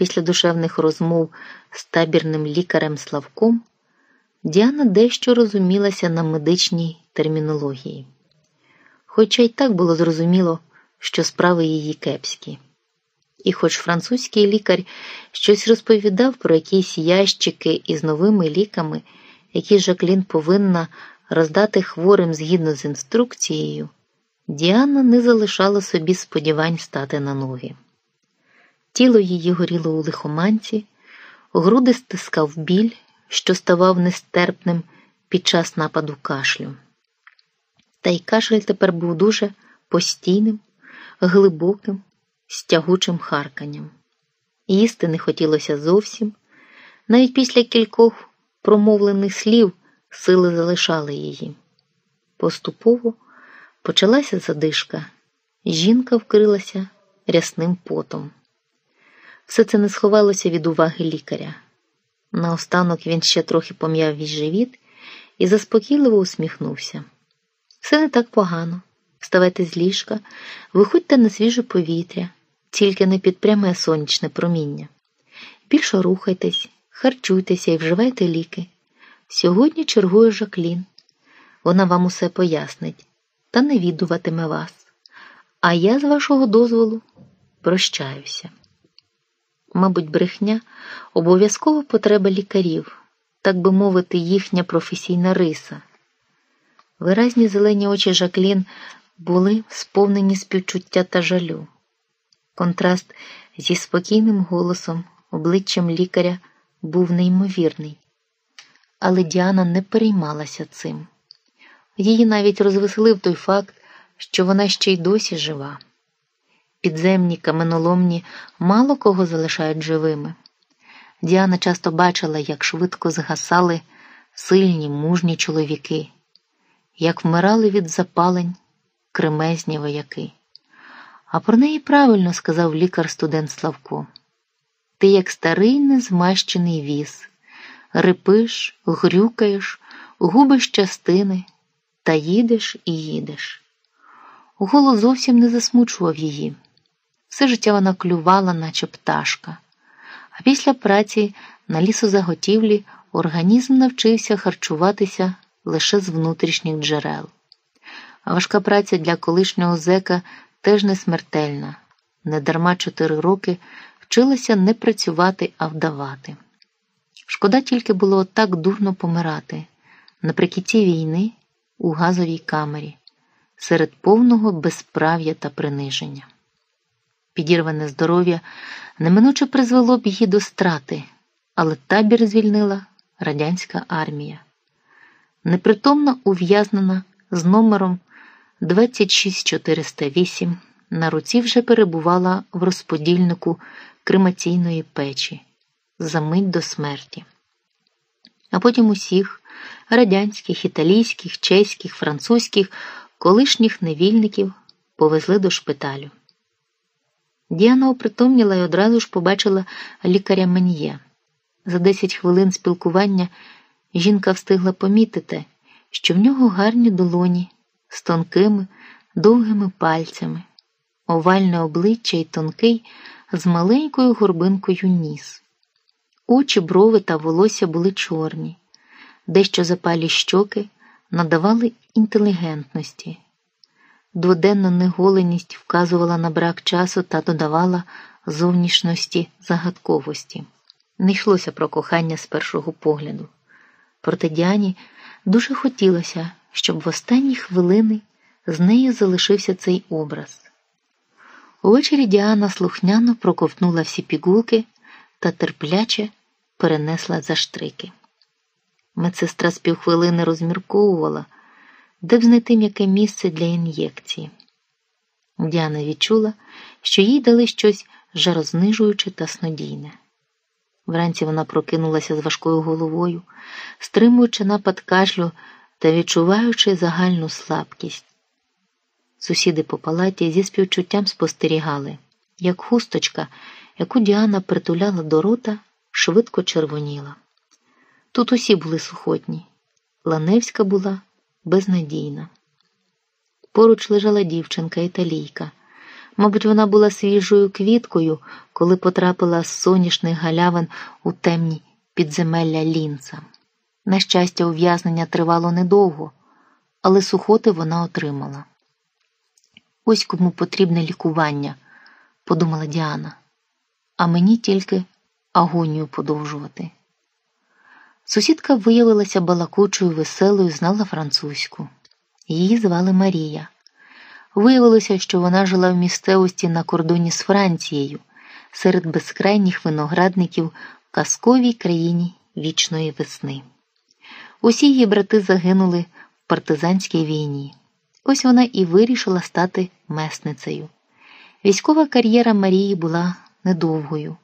після душевних розмов з табірним лікарем Славком, Діана дещо розумілася на медичній термінології. Хоча й так було зрозуміло, що справи її кепські. І хоч французький лікар щось розповідав про якісь ящики із новими ліками, які Жаклін повинна роздати хворим згідно з інструкцією, Діана не залишала собі сподівань стати на ноги. Тіло її горіло у лихоманці, груди стискав біль, що ставав нестерпним під час нападу кашлю. Та й кашель тепер був дуже постійним, глибоким, з тягучим харканням. Їсти не хотілося зовсім, навіть після кількох промовлених слів сили залишали її. Поступово почалася задишка, жінка вкрилася рясним потом. Все це не сховалося від уваги лікаря. Наостанок він ще трохи пом'яв від живіт і заспокійливо усміхнувся. Все не так погано. Вставайте з ліжка, виходьте на свіже повітря, тільки не під пряме сонячне проміння. Більше рухайтесь, харчуйтеся і вживайте ліки. Сьогодні чергує Жаклін. Вона вам усе пояснить та не відуватиме вас. А я, з вашого дозволу, прощаюся. Мабуть, брехня обов'язкова потреба лікарів, так би мовити, їхня професійна риса. Виразні зелені очі Жаклін були сповнені співчуття та жалю. Контраст зі спокійним голосом, обличчям лікаря був неймовірний. Але Діана не переймалася цим. Її навіть розвеселив той факт, що вона ще й досі жива. Підземні каменоломні мало кого залишають живими. Діана часто бачила, як швидко згасали сильні мужні чоловіки, як вмирали від запалень кремезні вояки. А про неї правильно сказав лікар-студент Славко. Ти, як старий незмащений віз, рипиш, грюкаєш, губиш частини та їдеш і їдеш. Голос зовсім не засмучував її. Все життя вона клювала, наче пташка, а після праці на лісозаготівлі організм навчився харчуватися лише з внутрішніх джерел. А важка праця для колишнього зека теж не смертельна. Недарма чотири роки вчилася не працювати, а вдавати. Шкода тільки було так дурно помирати наприкінці війни у газовій камері, серед повного безправ'я та приниження. Підірване здоров'я неминуче призвело б її до страти, але табір звільнила радянська армія. Непритомно ув'язнена з номером 26408 на руці вже перебувала в розподільнику кремаційної печі за мить до смерті. А потім усіх радянських, італійських, чеських, французьких, колишніх невільників повезли до шпиталю. Діана опритомніла і одразу ж побачила лікаря Мен'є. За 10 хвилин спілкування жінка встигла помітити, що в нього гарні долоні з тонкими, довгими пальцями, овальне обличчя і тонкий, з маленькою горбинкою ніс. Очі, брови та волосся були чорні, дещо запалі щоки надавали інтелігентності. Дводенна неголеність вказувала на брак часу та додавала зовнішності загадковості. Не йшлося про кохання з першого погляду. Проте Діані дуже хотілося, щоб в останні хвилини з нею залишився цей образ. Увечері Діана слухняно проковтнула всі пігулки та терпляче перенесла за штрики. Медсестра з півхвилини розмірковувала, де б знайти м'яке місце для ін'єкції. Діана відчула, що їй дали щось жарознижуюче та снодійне. Вранці вона прокинулася з важкою головою, стримуючи напад кашлю та відчуваючи загальну слабкість. Сусіди по палаті зі співчуттям спостерігали, як хусточка, яку Діана притуляла до рота, швидко червоніла. Тут усі були сухотні. Ланевська була безнадійна. Поруч лежала дівчинка італійка, Мабуть, вона була свіжою квіткою, коли потрапила з соняшних галявин у темні підземелля лінца. На щастя, ув'язнення тривало недовго, але сухоти вона отримала. Ось кому потрібне лікування, подумала Діана, а мені тільки агонію подовжувати. Сусідка виявилася балакучою, веселою, знала французьку. Її звали Марія. Виявилося, що вона жила в місцевості на кордоні з Францією, серед безкрайніх виноградників в казковій країні вічної весни. Усі її брати загинули в партизанській війні. Ось вона і вирішила стати месницею. Військова кар'єра Марії була недовгою,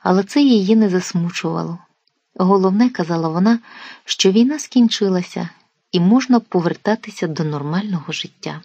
але це її не засмучувало. Головне, казала вона, що війна скінчилася і можна повертатися до нормального життя.